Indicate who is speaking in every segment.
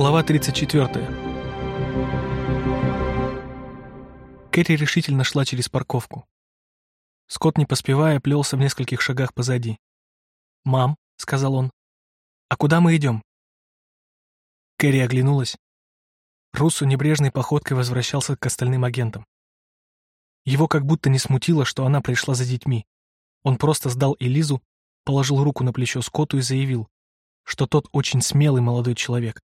Speaker 1: Глава 34. Кэрри решительно шла через парковку. Скотт, не поспевая, плелся в нескольких шагах позади. «Мам», — сказал он, — «а куда мы идем?» Кэрри оглянулась. Руссу небрежной походкой возвращался к остальным агентам. Его как будто не смутило, что она пришла за детьми. Он просто сдал Элизу, положил руку на плечо Скотту и заявил, что тот очень смелый молодой человек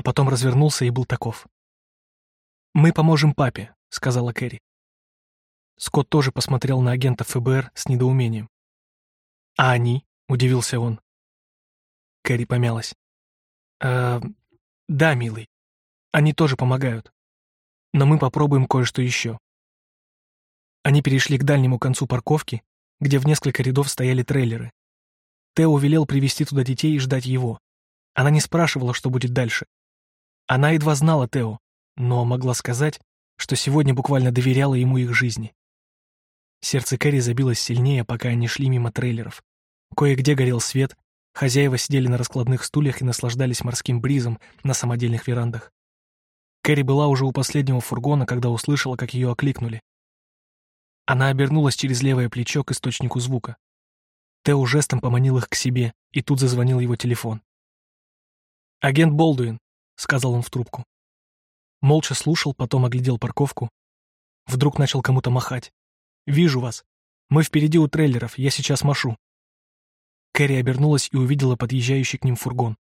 Speaker 1: а потом развернулся и был таков. «Мы поможем папе», — сказала Кэрри. Скотт тоже посмотрел на агента ФБР с недоумением. «А они?» — удивился он. Кэрри помялась. «Э, «Да, милый, они тоже помогают. Но мы попробуем кое-что еще». Они перешли к дальнему концу парковки, где в несколько рядов стояли трейлеры. Тео велел привести туда детей и ждать его. Она не спрашивала, что будет дальше. Она едва знала Тео, но могла сказать, что сегодня буквально доверяла ему их жизни. Сердце Кэрри забилось сильнее, пока они шли мимо трейлеров. Кое-где горел свет, хозяева сидели на раскладных стульях и наслаждались морским бризом на самодельных верандах. Кэрри была уже у последнего фургона, когда услышала, как ее окликнули. Она обернулась через левое плечо к источнику звука. Тео жестом поманил их к себе, и тут зазвонил его телефон. «Агент Болдуин», сказал он в трубку. Молча слушал, потом оглядел парковку. Вдруг начал кому-то махать. «Вижу вас. Мы впереди у трейлеров, я сейчас машу». Кэрри обернулась и увидела подъезжающий к ним фургон.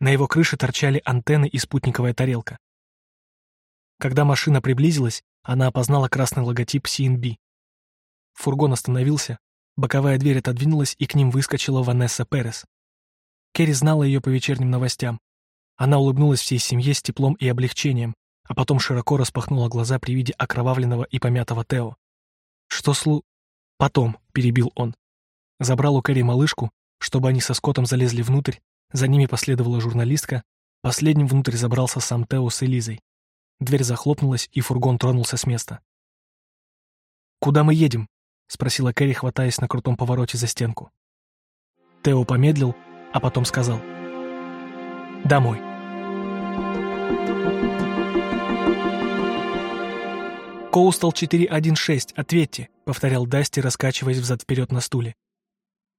Speaker 1: На его крыше торчали антенны и спутниковая тарелка. Когда машина приблизилась, она опознала красный логотип CNB. Фургон остановился, боковая дверь отодвинулась, и к ним выскочила Ванесса Перес. Керри знала ее по вечерним новостям. Она улыбнулась всей семье с теплом и облегчением, а потом широко распахнула глаза при виде окровавленного и помятого Тео. «Что слу...» «Потом», — перебил он. Забрал у Кэрри малышку, чтобы они со Скоттом залезли внутрь, за ними последовала журналистка, последним внутрь забрался сам Тео с Элизой. Дверь захлопнулась, и фургон тронулся с места. «Куда мы едем?» — спросила Кэрри, хватаясь на крутом повороте за стенку. Тео помедлил, а потом сказал. «Домой». «Коустал 416, ответьте», — повторял Дасти, раскачиваясь взад-вперед на стуле.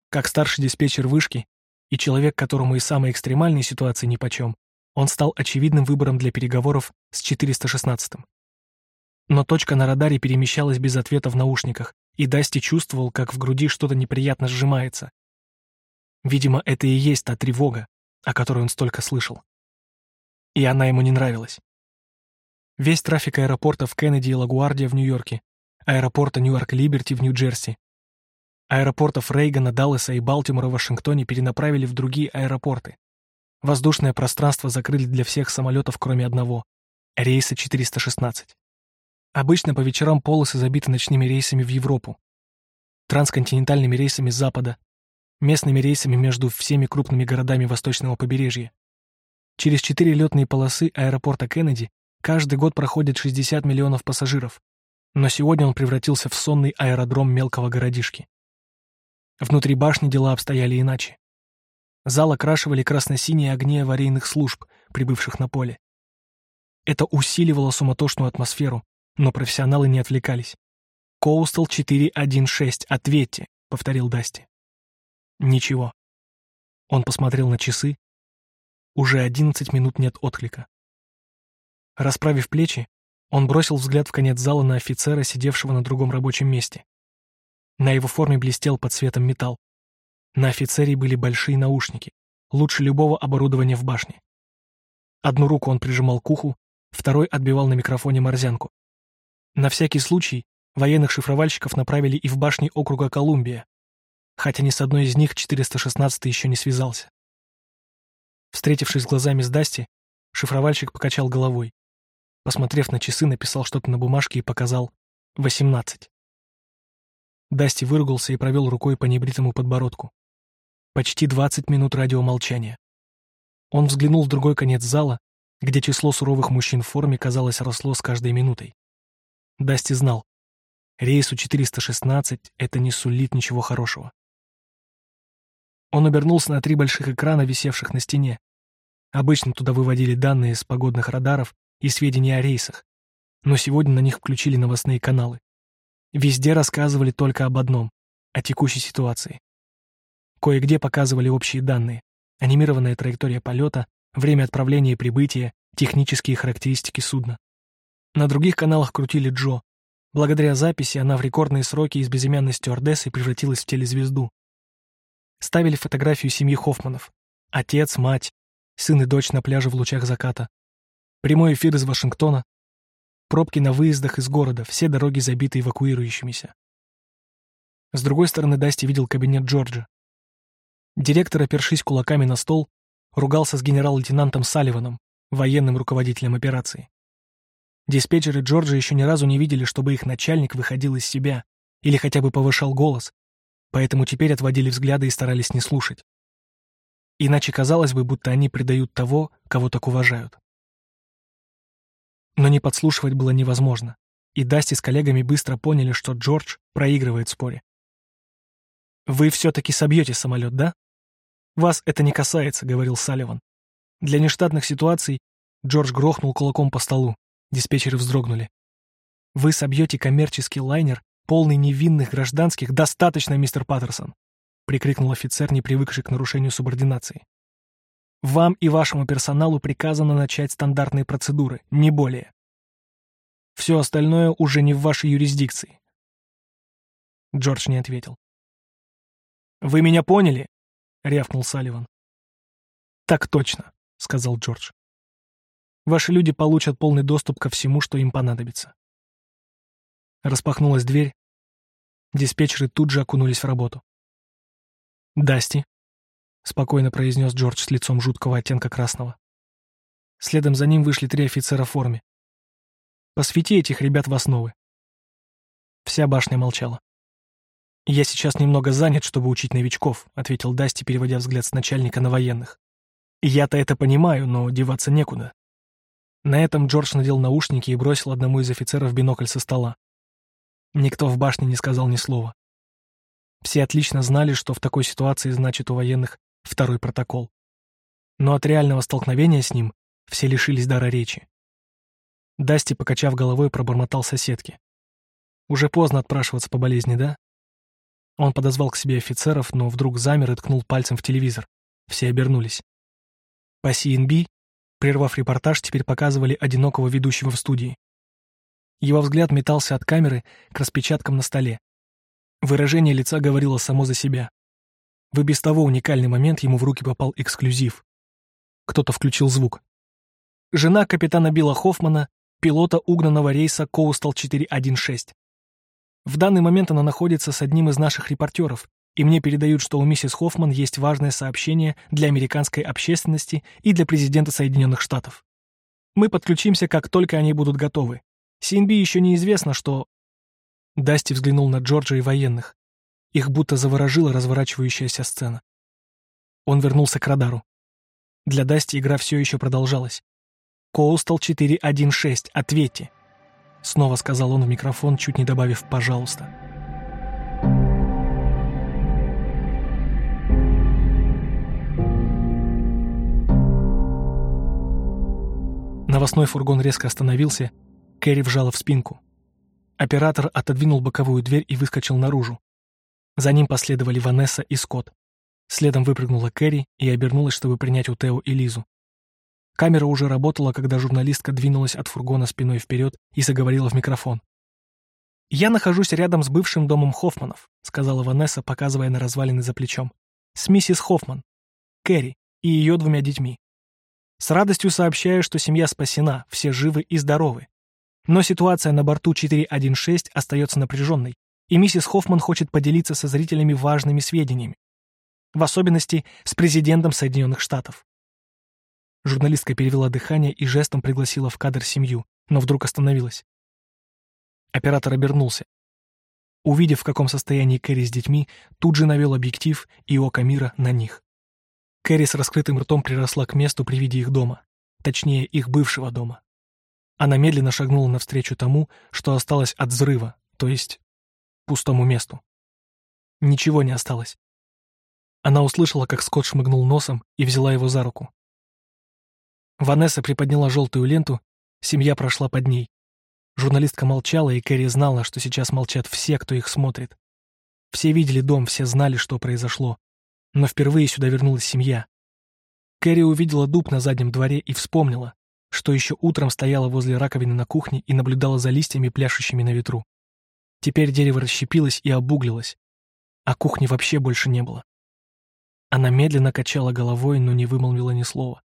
Speaker 1: Как старший диспетчер вышки и человек, которому и самые экстремальные ситуации нипочем, он стал очевидным выбором для переговоров с 416-м. Но точка на радаре перемещалась без ответа в наушниках, и Дасти чувствовал, как в груди что-то неприятно сжимается. Видимо, это и есть та тревога, о которой он столько слышал. И она ему не нравилась. Весь трафик аэропортов Кеннеди и Лагуардия в Нью-Йорке, аэропорта Ньюарк-Либерти в Нью-Джерси, аэропортов Рейгана, Далласа и Балтимора в Вашингтоне перенаправили в другие аэропорты. Воздушное пространство закрыли для всех самолетов, кроме одного — рейса 416. Обычно по вечерам полосы забиты ночными рейсами в Европу, трансконтинентальными рейсами с Запада, местными рейсами между всеми крупными городами восточного побережья. Через четыре летные полосы аэропорта Кеннеди Каждый год проходит 60 миллионов пассажиров, но сегодня он превратился в сонный аэродром мелкого городишки. Внутри башни дела обстояли иначе. Зал окрашивали красно-синие огни аварийных служб, прибывших на поле. Это усиливало суматошную атмосферу, но профессионалы не отвлекались. «Коустал 416, ответьте», — повторил Дасти. Ничего. Он посмотрел на часы. Уже одиннадцать минут нет отклика. Расправив плечи, он бросил взгляд в конец зала на офицера, сидевшего на другом рабочем месте. На его форме блестел под светом металл. На офицере были большие наушники, лучше любого оборудования в башне. Одну руку он прижимал к уху, второй отбивал на микрофоне морзянку. На всякий случай военных шифровальщиков направили и в башни округа Колумбия, хотя ни с одной из них 416 еще не связался. Встретившись глазами с Дасти, шифровальщик покачал головой. Посмотрев на часы, написал что-то на бумажке и показал «восемнадцать». Дасти выругался и провел рукой по небритому подбородку. Почти двадцать минут радиомолчания. Он взглянул в другой конец зала, где число суровых мужчин в форме, казалось, росло с каждой минутой. Дасти знал, рейсу 416 это не сулит ничего хорошего. Он обернулся на три больших экрана, висевших на стене. Обычно туда выводили данные с погодных радаров и сведения о рейсах, но сегодня на них включили новостные каналы. Везде рассказывали только об одном — о текущей ситуации. Кое-где показывали общие данные, анимированная траектория полета, время отправления и прибытия, технические характеристики судна. На других каналах крутили Джо. Благодаря записи она в рекордные сроки из безымянной стюардессы превратилась в телезвезду. Ставили фотографию семьи Хоффманов. Отец, мать, сын и дочь на пляже в лучах заката. Прямой эфир из Вашингтона. Пробки на выездах из города, все дороги забиты эвакуирующимися. С другой стороны Дасти видел кабинет Джорджа. Директор, опершись кулаками на стол, ругался с генерал-лейтенантом Салливаном, военным руководителем операции. Диспетчеры Джорджа еще ни разу не видели, чтобы их начальник выходил из себя или хотя бы повышал голос, поэтому теперь отводили взгляды и старались не слушать. Иначе казалось бы, будто они предают того, кого так уважают. Но не подслушивать было невозможно, и Дасти с коллегами быстро поняли, что Джордж проигрывает в споре. «Вы все-таки собьете самолет, да?» «Вас это не касается», — говорил Салливан. Для нештатных ситуаций Джордж грохнул кулаком по столу. Диспетчеры вздрогнули. «Вы собьете коммерческий лайнер, полный невинных гражданских, достаточно, мистер Паттерсон!» — прикрикнул офицер, не привыкший к нарушению субординации. Вам и вашему персоналу приказано начать стандартные процедуры, не более. Все остальное уже не в вашей юрисдикции. Джордж не ответил. «Вы меня поняли?» — рявкнул Салливан. «Так точно», — сказал Джордж. «Ваши люди получат полный доступ ко всему, что им понадобится». Распахнулась дверь. Диспетчеры тут же окунулись в работу. «Дасти», — спокойно произнес Джордж с лицом жуткого оттенка красного. Следом за ним вышли три офицера в форме. «Посвяти этих ребят в основы». Вся башня молчала. «Я сейчас немного занят, чтобы учить новичков», — ответил Дасти, переводя взгляд с начальника на военных. «Я-то это понимаю, но деваться некуда». На этом Джордж надел наушники и бросил одному из офицеров бинокль со стола. Никто в башне не сказал ни слова. Все отлично знали, что в такой ситуации значит у военных второй протокол. Но от реального столкновения с ним все лишились дара речи. Дасти, покачав головой, пробормотал соседке. «Уже поздно отпрашиваться по болезни, да?» Он подозвал к себе офицеров, но вдруг замер и ткнул пальцем в телевизор. Все обернулись. По CNB, прервав репортаж, теперь показывали одинокого ведущего в студии. Его взгляд метался от камеры к распечаткам на столе. Выражение лица говорило само за себя. В и без того уникальный момент ему в руки попал эксклюзив. Кто-то включил звук. Жена капитана Билла Хоффмана, пилота угнанного рейса Коустал 416. В данный момент она находится с одним из наших репортеров, и мне передают, что у миссис Хоффман есть важное сообщение для американской общественности и для президента Соединенных Штатов. Мы подключимся, как только они будут готовы. CNB еще неизвестно, что... Дасти взглянул на Джорджа и военных. Их будто заворожила разворачивающаяся сцена. Он вернулся к радару. Для Дасти игра все еще продолжалась. «Коустал 416, ответьте!» Снова сказал он в микрофон, чуть не добавив «пожалуйста». Новостной фургон резко остановился, Кэрри вжала в спинку. Оператор отодвинул боковую дверь и выскочил наружу. За ним последовали Ванесса и Скотт. Следом выпрыгнула Кэрри и обернулась, чтобы принять у Тео и Лизу. Камера уже работала, когда журналистка двинулась от фургона спиной вперед и заговорила в микрофон. «Я нахожусь рядом с бывшим домом Хоффманов», сказала Ванесса, показывая на развалины за плечом. «С миссис Хоффман, Кэрри и ее двумя детьми. С радостью сообщаю, что семья спасена, все живы и здоровы. Но ситуация на борту 416 остается напряженной и миссис Хоффман хочет поделиться со зрителями важными сведениями, в особенности с президентом Соединенных Штатов. Журналистка перевела дыхание и жестом пригласила в кадр семью, но вдруг остановилась. Оператор обернулся. Увидев, в каком состоянии Кэрри с детьми, тут же навел объектив и око мира на них. Кэрри с раскрытым ртом приросла к месту при виде их дома, точнее, их бывшего дома. Она медленно шагнула навстречу тому, что осталось от взрыва, то есть пустому месту. Ничего не осталось. Она услышала, как Скотт шмыгнул носом и взяла его за руку. Ванесса приподняла желтую ленту, семья прошла под ней. Журналистка молчала, и Кэрри знала, что сейчас молчат все, кто их смотрит. Все видели дом, все знали, что произошло. Но впервые сюда вернулась семья. Кэрри увидела дуб на заднем дворе и вспомнила, что еще утром стояла возле раковины на кухне и наблюдала за листьями, пляшущими на ветру. Теперь дерево расщепилось и обуглилось, а кухни вообще больше не было. Она медленно качала головой, но не вымолвила ни слова.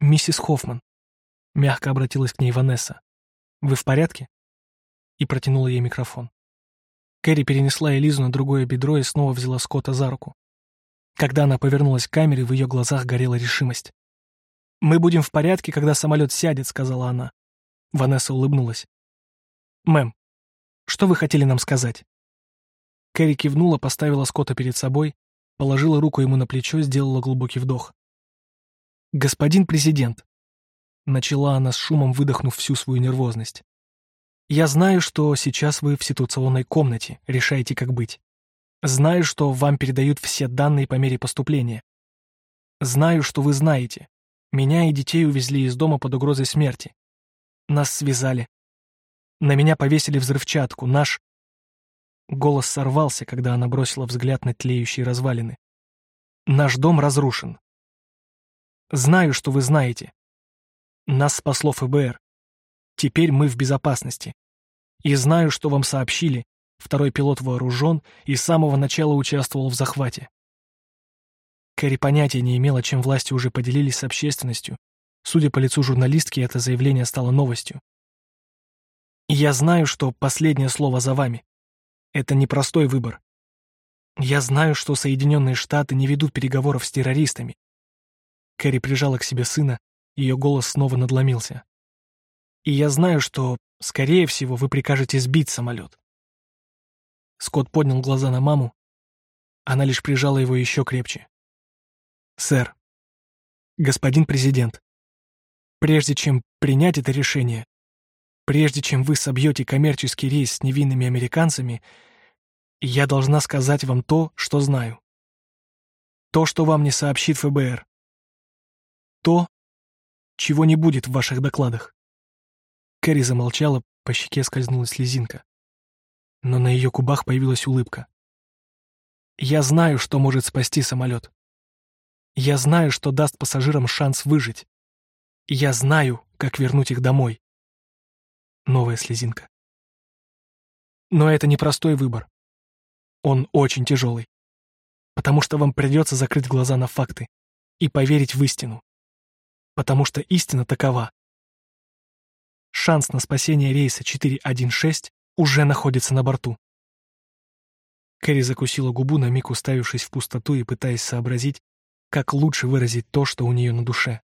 Speaker 1: «Миссис Хоффман», — мягко обратилась к ней Ванесса, — «вы в порядке?» И протянула ей микрофон. Кэрри перенесла Элизу на другое бедро и снова взяла Скотта за руку. Когда она повернулась к камере, в ее глазах горела решимость. «Мы будем в порядке, когда самолет сядет», — сказала она. Ванесса улыбнулась. «Мэм, что вы хотели нам сказать?» Кэрри кивнула, поставила Скотта перед собой, положила руку ему на плечо, сделала глубокий вдох. «Господин президент», — начала она с шумом, выдохнув всю свою нервозность. Я знаю, что сейчас вы в ситуационной комнате, решаете, как быть. Знаю, что вам передают все данные по мере поступления. Знаю, что вы знаете. Меня и детей увезли из дома под угрозой смерти. Нас связали. На меня повесили взрывчатку. Наш... Голос сорвался, когда она бросила взгляд на тлеющие развалины. Наш дом разрушен. Знаю, что вы знаете. Нас спасло ФБР. Теперь мы в безопасности. И знаю, что вам сообщили. Второй пилот вооружен и с самого начала участвовал в захвате. Кэрри понятия не имела, чем власти уже поделились с общественностью. Судя по лицу журналистки, это заявление стало новостью. я знаю, что последнее слово за вами. Это непростой выбор. Я знаю, что Соединенные Штаты не ведут переговоров с террористами. Кэрри прижала к себе сына, ее голос снова надломился. И я знаю, что, скорее всего, вы прикажете сбить самолет. Скотт поднял глаза на маму. Она лишь прижала его еще крепче. «Сэр, господин президент, прежде чем принять это решение, прежде чем вы собьете коммерческий рейс с невинными американцами, я должна сказать вам то, что знаю. То, что вам не сообщит ФБР. То, чего не будет в ваших докладах. Кэрри замолчала, по щеке скользнула слезинка. Но на ее губах появилась улыбка. «Я знаю, что может спасти самолет. Я знаю, что даст пассажирам шанс выжить. Я знаю, как вернуть их домой». Новая слезинка. Но это непростой выбор. Он очень тяжелый. Потому что вам придется закрыть глаза на факты и поверить в истину. Потому что истина такова. Шанс на спасение рейса 416 уже находится на борту. Кэрри закусила губу, на миг уставившись в пустоту и пытаясь сообразить, как лучше выразить то, что у нее на душе.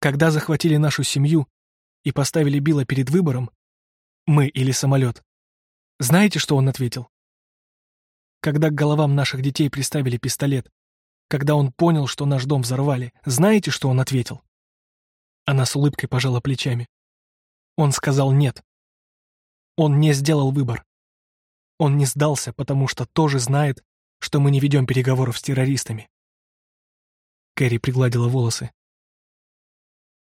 Speaker 1: Когда захватили нашу семью и поставили Билла перед выбором, мы или самолет, знаете, что он ответил? Когда к головам наших детей приставили пистолет, когда он понял, что наш дом взорвали, знаете, что он ответил? Она с улыбкой пожала плечами. Он сказал «нет». Он не сделал выбор. Он не сдался, потому что тоже знает, что мы не ведем переговоров с террористами. Кэрри пригладила волосы.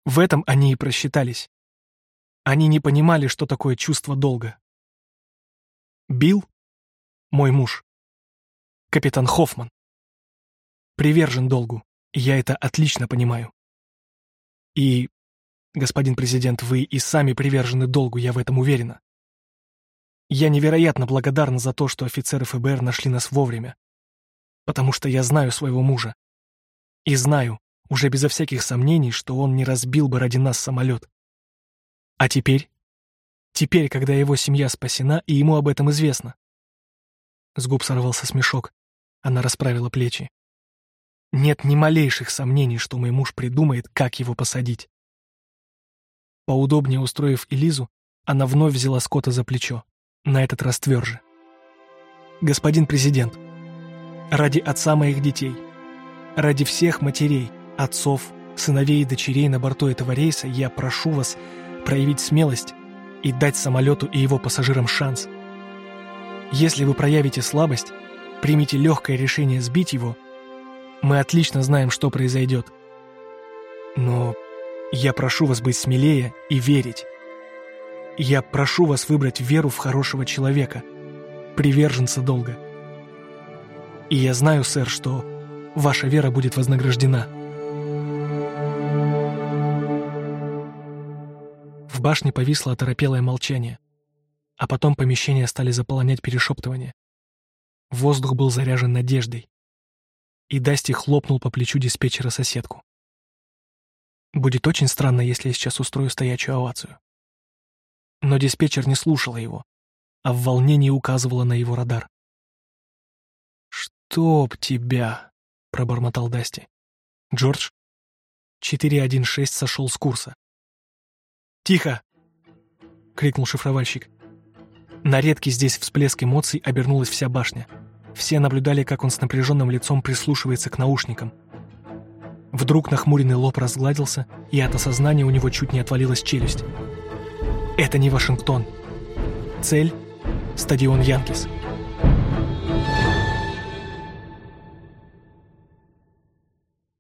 Speaker 1: В этом они и просчитались. Они не понимали, что такое чувство долга. Билл, мой муж, капитан Хоффман, привержен долгу, я это отлично понимаю. И Господин президент, вы и сами привержены долгу, я в этом уверена. Я невероятно благодарна за то, что офицеры ФБР нашли нас вовремя. Потому что я знаю своего мужа. И знаю, уже безо всяких сомнений, что он не разбил бы ради нас самолет. А теперь? Теперь, когда его семья спасена, и ему об этом известно. С губ сорвался смешок. Она расправила плечи. Нет ни малейших сомнений, что мой муж придумает, как его посадить. Поудобнее устроив Элизу, она вновь взяла Скотта за плечо, на этот раз тверже. «Господин президент, ради отца моих детей, ради всех матерей, отцов, сыновей и дочерей на борту этого рейса я прошу вас проявить смелость и дать самолету и его пассажирам шанс. Если вы проявите слабость, примите легкое решение сбить его, мы отлично знаем, что произойдет. Но я прошу вас быть смелее и верить. Я прошу вас выбрать веру в хорошего человека, приверженца долга. И я знаю, сэр, что ваша вера будет вознаграждена. В башне повисло оторопелое молчание, а потом помещения стали заполонять перешептывания. Воздух был заряжен надеждой. И Дасти хлопнул по плечу диспетчера соседку. Будет очень странно, если я сейчас устрою стоячую овацию. Но диспетчер не слушала его, а в волнении указывала на его радар. «Чтоб тебя!» — пробормотал Дасти. «Джордж?» 416 сошел с курса. «Тихо!» — крикнул шифровальщик. На редкий здесь всплеск эмоций обернулась вся башня. Все наблюдали, как он с напряженным лицом прислушивается к наушникам. Вдруг нахмуренный лоб разгладился, и от осознания у него чуть не отвалилась челюсть. Это не Вашингтон. Цель — стадион Янкис.